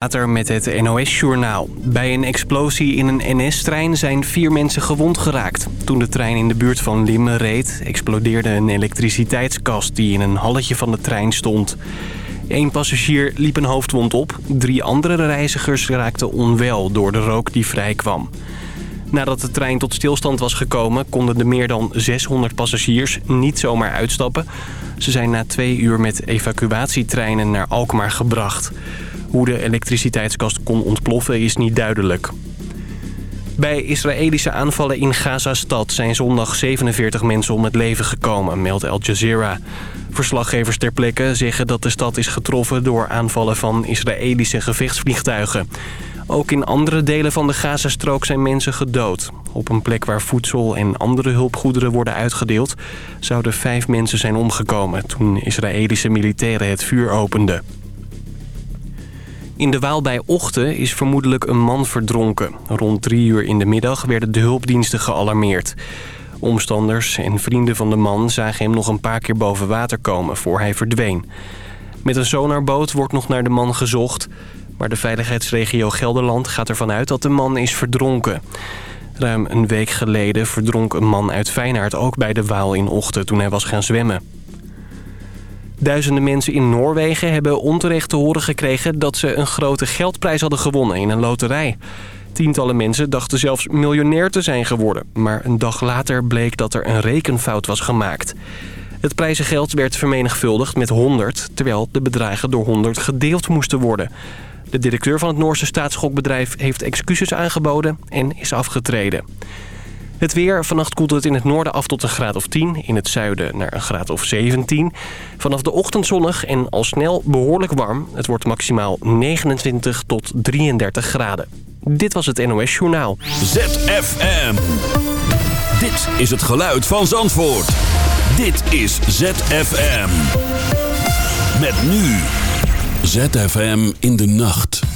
Later met het NOS-journaal. Bij een explosie in een NS-trein zijn vier mensen gewond geraakt. Toen de trein in de buurt van Limmen reed... explodeerde een elektriciteitskast die in een halletje van de trein stond. Eén passagier liep een hoofdwond op. Drie andere reizigers raakten onwel door de rook die vrijkwam. Nadat de trein tot stilstand was gekomen... konden de meer dan 600 passagiers niet zomaar uitstappen. Ze zijn na twee uur met evacuatietreinen naar Alkmaar gebracht... Hoe de elektriciteitskast kon ontploffen is niet duidelijk. Bij Israëlische aanvallen in Gaza-stad zijn zondag 47 mensen om het leven gekomen, meldt Al Jazeera. Verslaggevers ter plekke zeggen dat de stad is getroffen door aanvallen van Israëlische gevechtsvliegtuigen. Ook in andere delen van de Gazastrook zijn mensen gedood. Op een plek waar voedsel en andere hulpgoederen worden uitgedeeld... zouden vijf mensen zijn omgekomen toen Israëlische militairen het vuur openden. In de Waal bij Ochten is vermoedelijk een man verdronken. Rond drie uur in de middag werden de hulpdiensten gealarmeerd. Omstanders en vrienden van de man zagen hem nog een paar keer boven water komen voor hij verdween. Met een sonarboot wordt nog naar de man gezocht... maar de veiligheidsregio Gelderland gaat ervan uit dat de man is verdronken. Ruim een week geleden verdronk een man uit Feyenaard ook bij de Waal in Ochten toen hij was gaan zwemmen. Duizenden mensen in Noorwegen hebben onterecht te horen gekregen... dat ze een grote geldprijs hadden gewonnen in een loterij. Tientallen mensen dachten zelfs miljonair te zijn geworden. Maar een dag later bleek dat er een rekenfout was gemaakt. Het prijzengeld werd vermenigvuldigd met 100... terwijl de bedragen door 100 gedeeld moesten worden. De directeur van het Noorse staatsschokbedrijf heeft excuses aangeboden en is afgetreden. Het weer. Vannacht koelt het in het noorden af tot een graad of 10. In het zuiden naar een graad of 17. Vanaf de ochtend zonnig en al snel behoorlijk warm. Het wordt maximaal 29 tot 33 graden. Dit was het NOS Journaal. ZFM. Dit is het geluid van Zandvoort. Dit is ZFM. Met nu. ZFM in de nacht.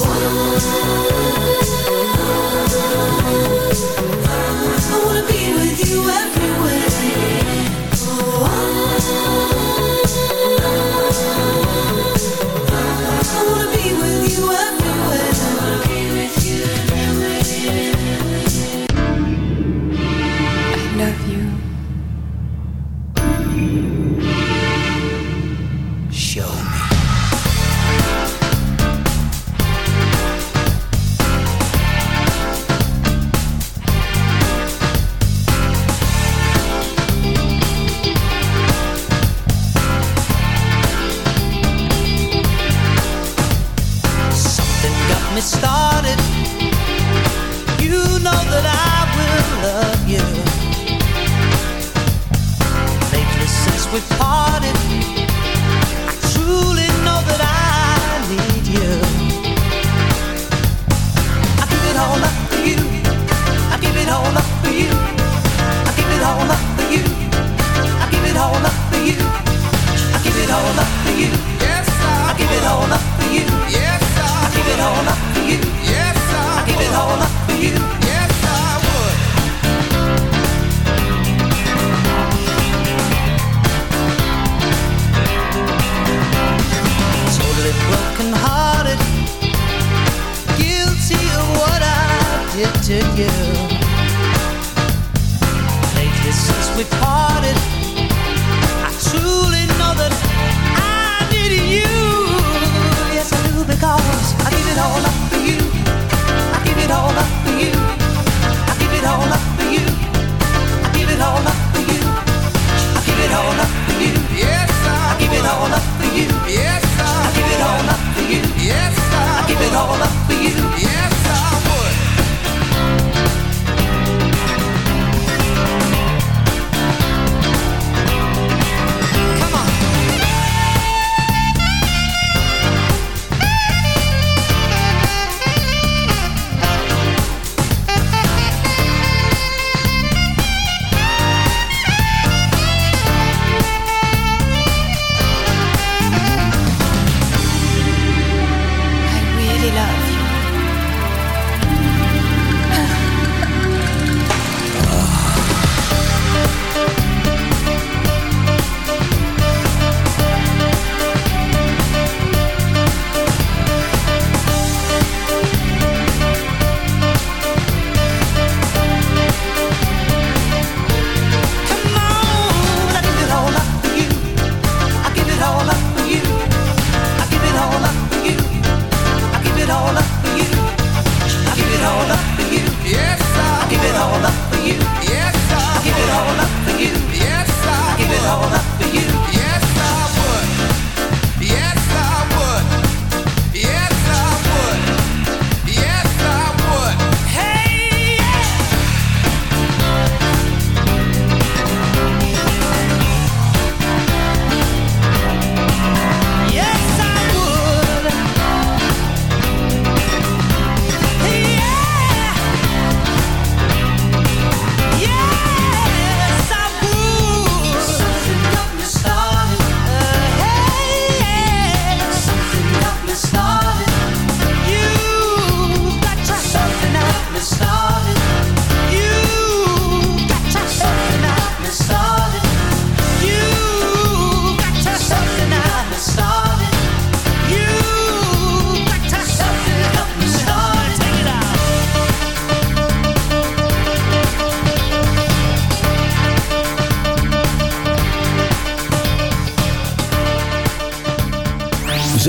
one.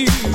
You.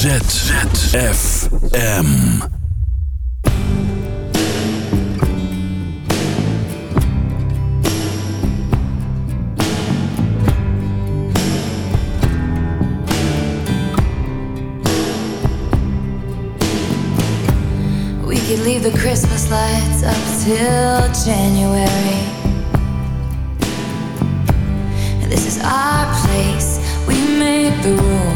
ZFM. leave the Christmas lights up till January. This is our place, we made the rules.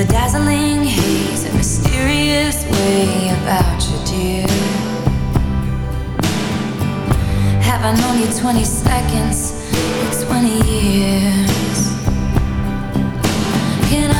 a dazzling haze, a mysterious way about you, dear. Have I known you 20 seconds or 20 years? Can I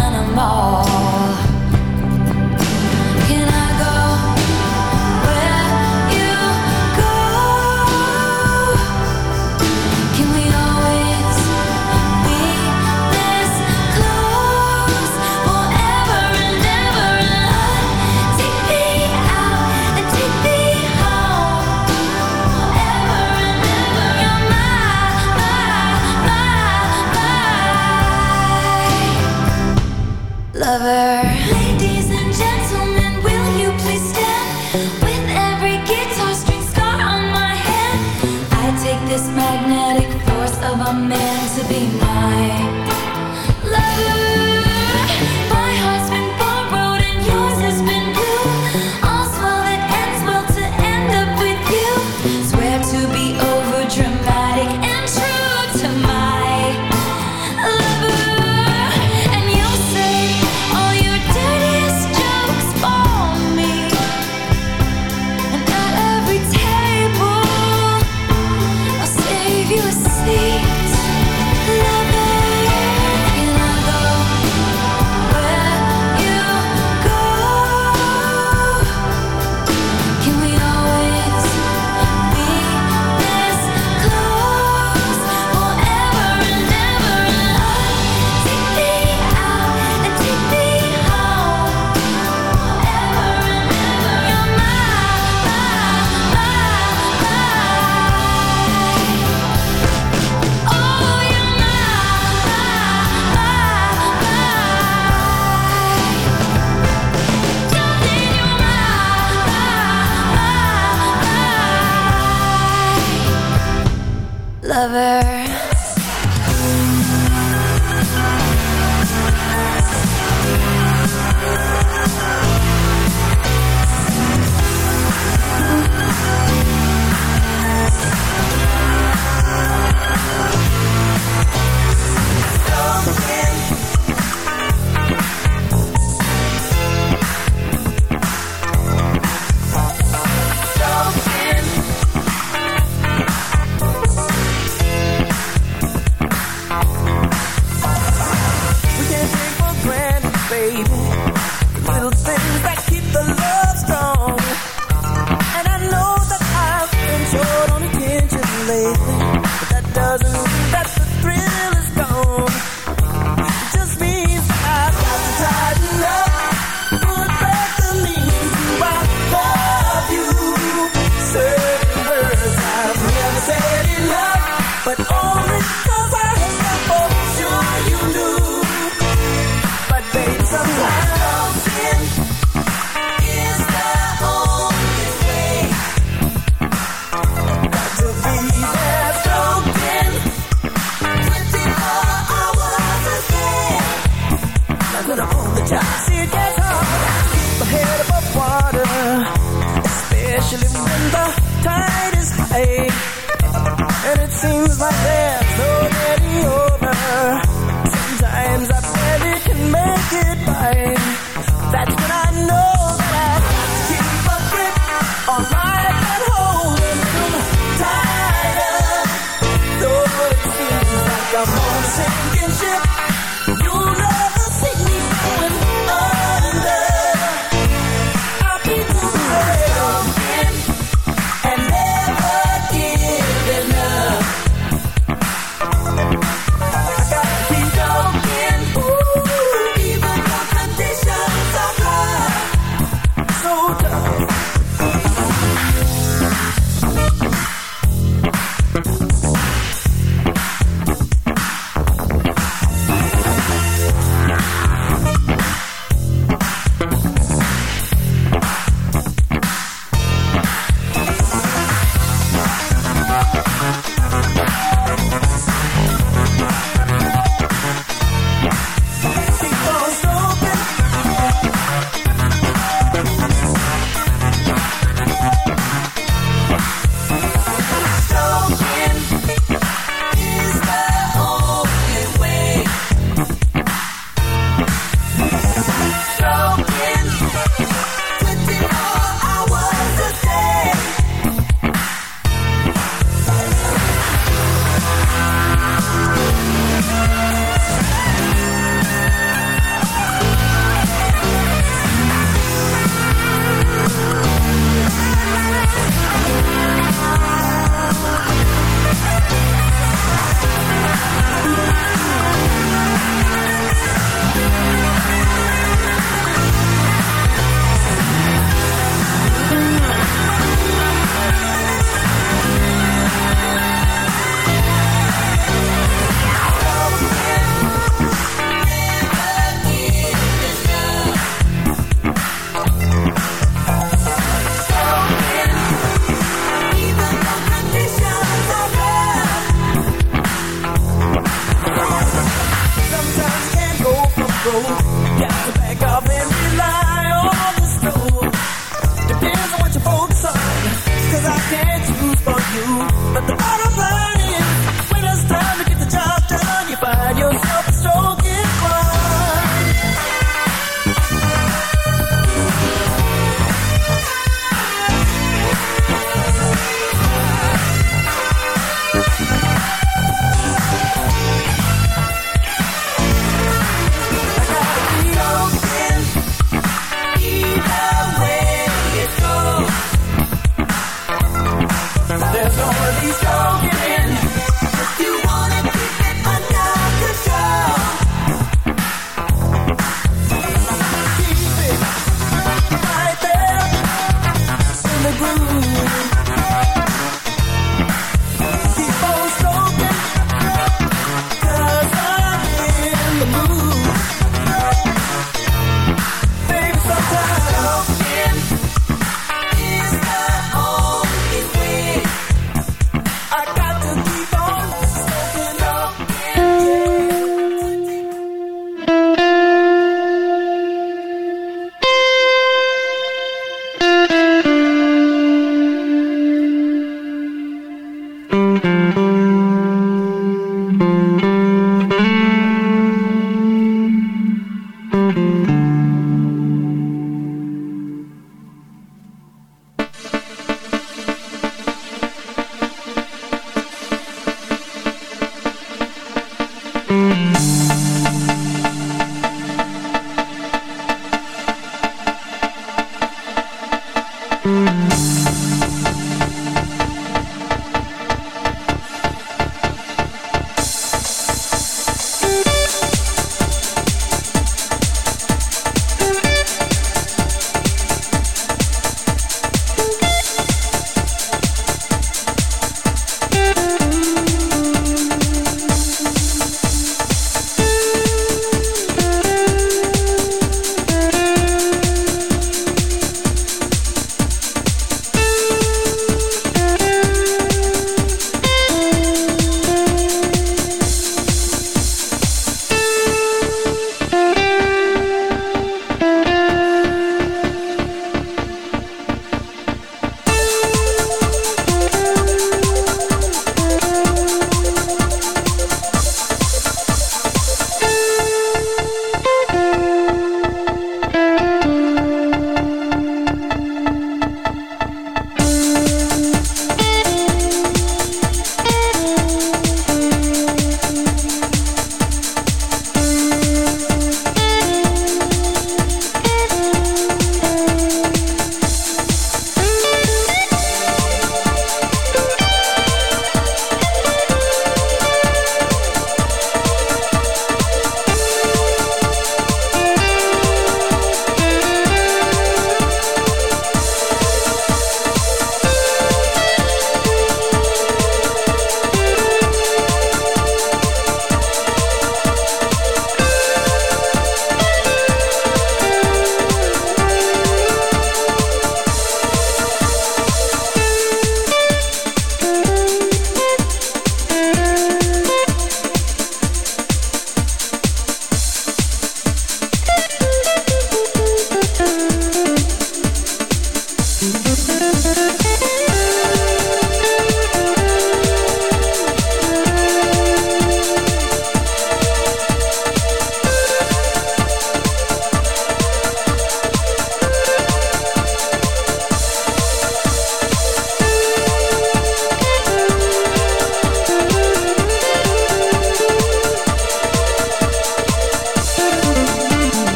lover.